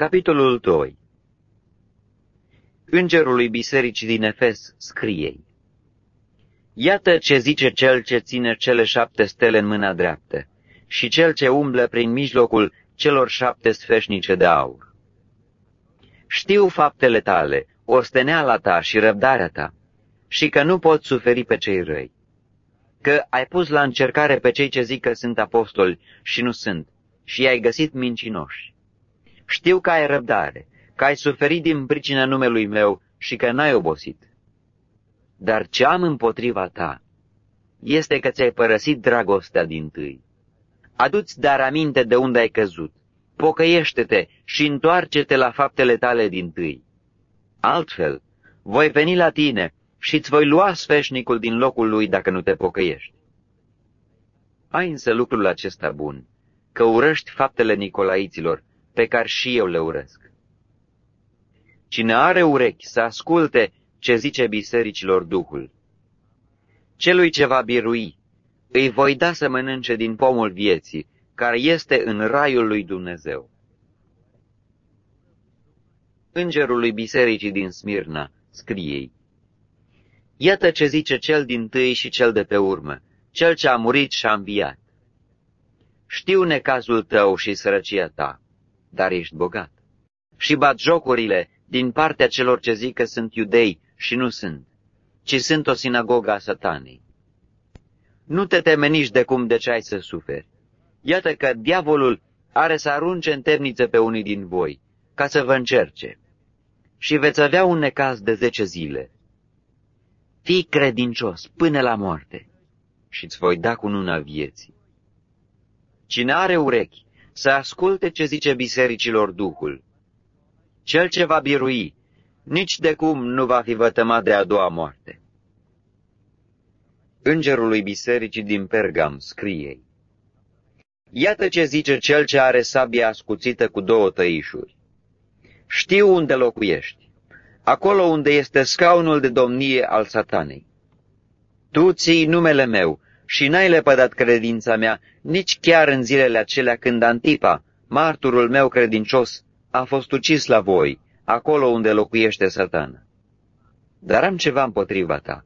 Capitolul 2 Îngerului bisericii din Efes scrie Iată ce zice cel ce ține cele șapte stele în mâna dreaptă și cel ce umblă prin mijlocul celor șapte sfeșnice de aur. Știu faptele tale, osteneala ta și răbdarea ta, și că nu poți suferi pe cei răi, că ai pus la încercare pe cei ce zic că sunt apostoli și nu sunt, și i-ai găsit mincinoși. Știu că ai răbdare, că ai suferit din pricina numelui meu și că n-ai obosit. Dar ce am împotriva ta este că ți-ai părăsit dragostea din tâi. Adu-ți dar aminte de unde ai căzut, pocăiește-te și întoarce-te la faptele tale din tâi. Altfel, voi veni la tine și îți voi lua sfeșnicul din locul lui dacă nu te pocăiești. Ai însă lucrul acesta bun, că urăști faptele nicolaiților, pe care și eu le urăsc. Cine are urechi să asculte ce zice bisericilor Duhul. Celui ce va birui, îi voi da să mănânce din pomul vieții, care este în raiul lui Dumnezeu. Îngerului bisericii din Smirna scrie Iată ce zice cel din tâi și cel de pe urmă, cel ce a murit și a înviat. Știu necazul tău și sărăcia ta, dar ești bogat. Și bat jocurile din partea celor ce zic că sunt iudei și nu sunt, ci sunt o sinagogă a satanei. Nu te teme nici de cum de ce ai să suferi. Iată că diavolul are să arunce în temniță pe unii din voi, ca să vă încerce. Și veți avea un necaz de zece zile. Fii credincios până la moarte și îți voi da cu nuna vieții. Cine are urechi, să asculte ce zice bisericilor Duhul. Cel ce va birui, nici de cum nu va fi vătămat de a doua moarte. Îngerului bisericii din Pergam scrie Iată ce zice cel ce are sabia ascuțită cu două tăișuri. Știu unde locuiești, acolo unde este scaunul de domnie al satanei. Tu ții numele meu și n-ai lepădat credința mea nici chiar în zilele acelea când Antipa, marturul meu credincios, a fost ucis la voi, acolo unde locuiește satana. Dar am ceva împotriva ta.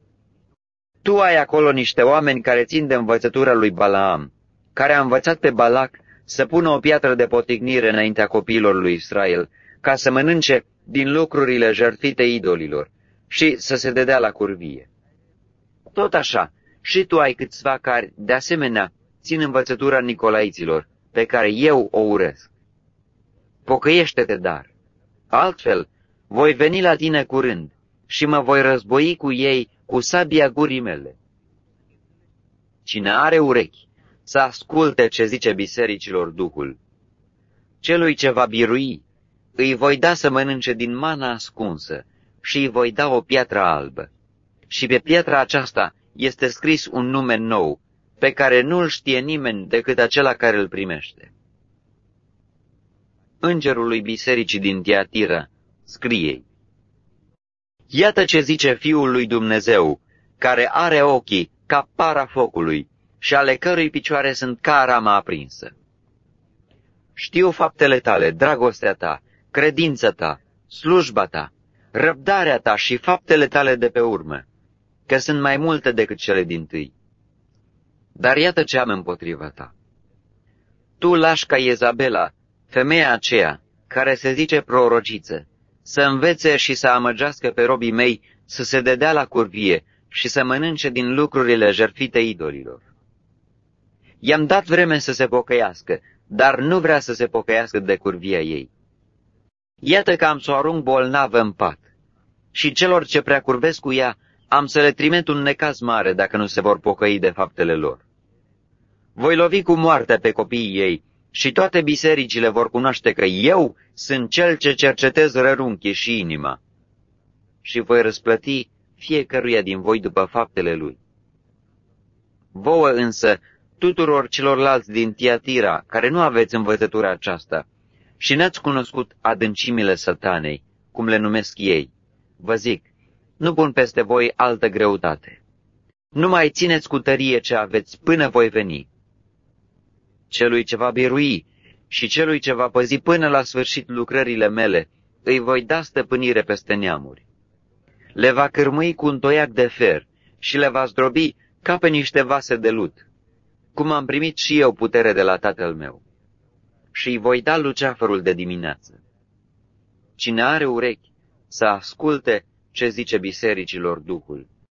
Tu ai acolo niște oameni care țin de învățătura lui Balaam, care a învățat pe Balac să pună o piatră de potignire înaintea copiilor lui Israel, ca să mănânce din lucrurile jertfite idolilor și să se dedea la curvie. Tot așa, și tu ai câțiva care, de asemenea, țin învățătura Nicolaiților, pe care eu o urăsc. Pocăiește-te, dar, altfel voi veni la tine curând și mă voi război cu ei cu sabia gurii mele. Cine are urechi, să asculte ce zice bisericilor Duhul. Celui ce va birui, îi voi da să mănânce din mana ascunsă și îi voi da o piatră albă. Și pe piatra aceasta este scris un nume nou, pe care nu-l știe nimeni decât acela care îl primește. Îngerului bisericii din Tiatira scrie Iată ce zice Fiul lui Dumnezeu, care are ochii ca para focului și ale cărui picioare sunt ca arama aprinsă. Știu faptele tale, dragostea ta, credința ta, slujba ta, răbdarea ta și faptele tale de pe urmă, că sunt mai multe decât cele din tâi. Dar iată ce am împotriva ta. Tu lași ca Izabela, femeia aceea, care se zice prorociță, să învețe și să amăgească pe robii mei să se dedea la curvie și să mănânce din lucrurile jertfite idolilor. I-am dat vreme să se pocăiască, dar nu vrea să se pocăiască de curvia ei. Iată că am să o arunc bolnavă în pat și celor ce prea curvesc cu ea am să le trimit un necaz mare dacă nu se vor pocăi de faptele lor. Voi lovi cu moartea pe copiii ei și toate bisericile vor cunoaște că eu sunt cel ce cercetez rărunchi și inima și voi răsplăti fiecăruia din voi după faptele lui. Vouă însă, tuturor celorlalți din Tiatira, care nu aveți învățătura aceasta și n-ați cunoscut adâncimile satanei, cum le numesc ei, vă zic, nu pun peste voi altă greutate. Nu mai țineți cu tărie ce aveți până voi veni. Celui ce va birui, și celui ce va păzi până la sfârșit lucrările mele, îi voi da stăpânire peste neamuri. Le va cârmâi cu un toiac de fer și le va zdrobi ca pe niște vase de lut, cum am primit și eu putere de la tatăl meu. Și îi voi da luceafărul de dimineață. Cine are urechi, să asculte ce zice bisericilor Duhul.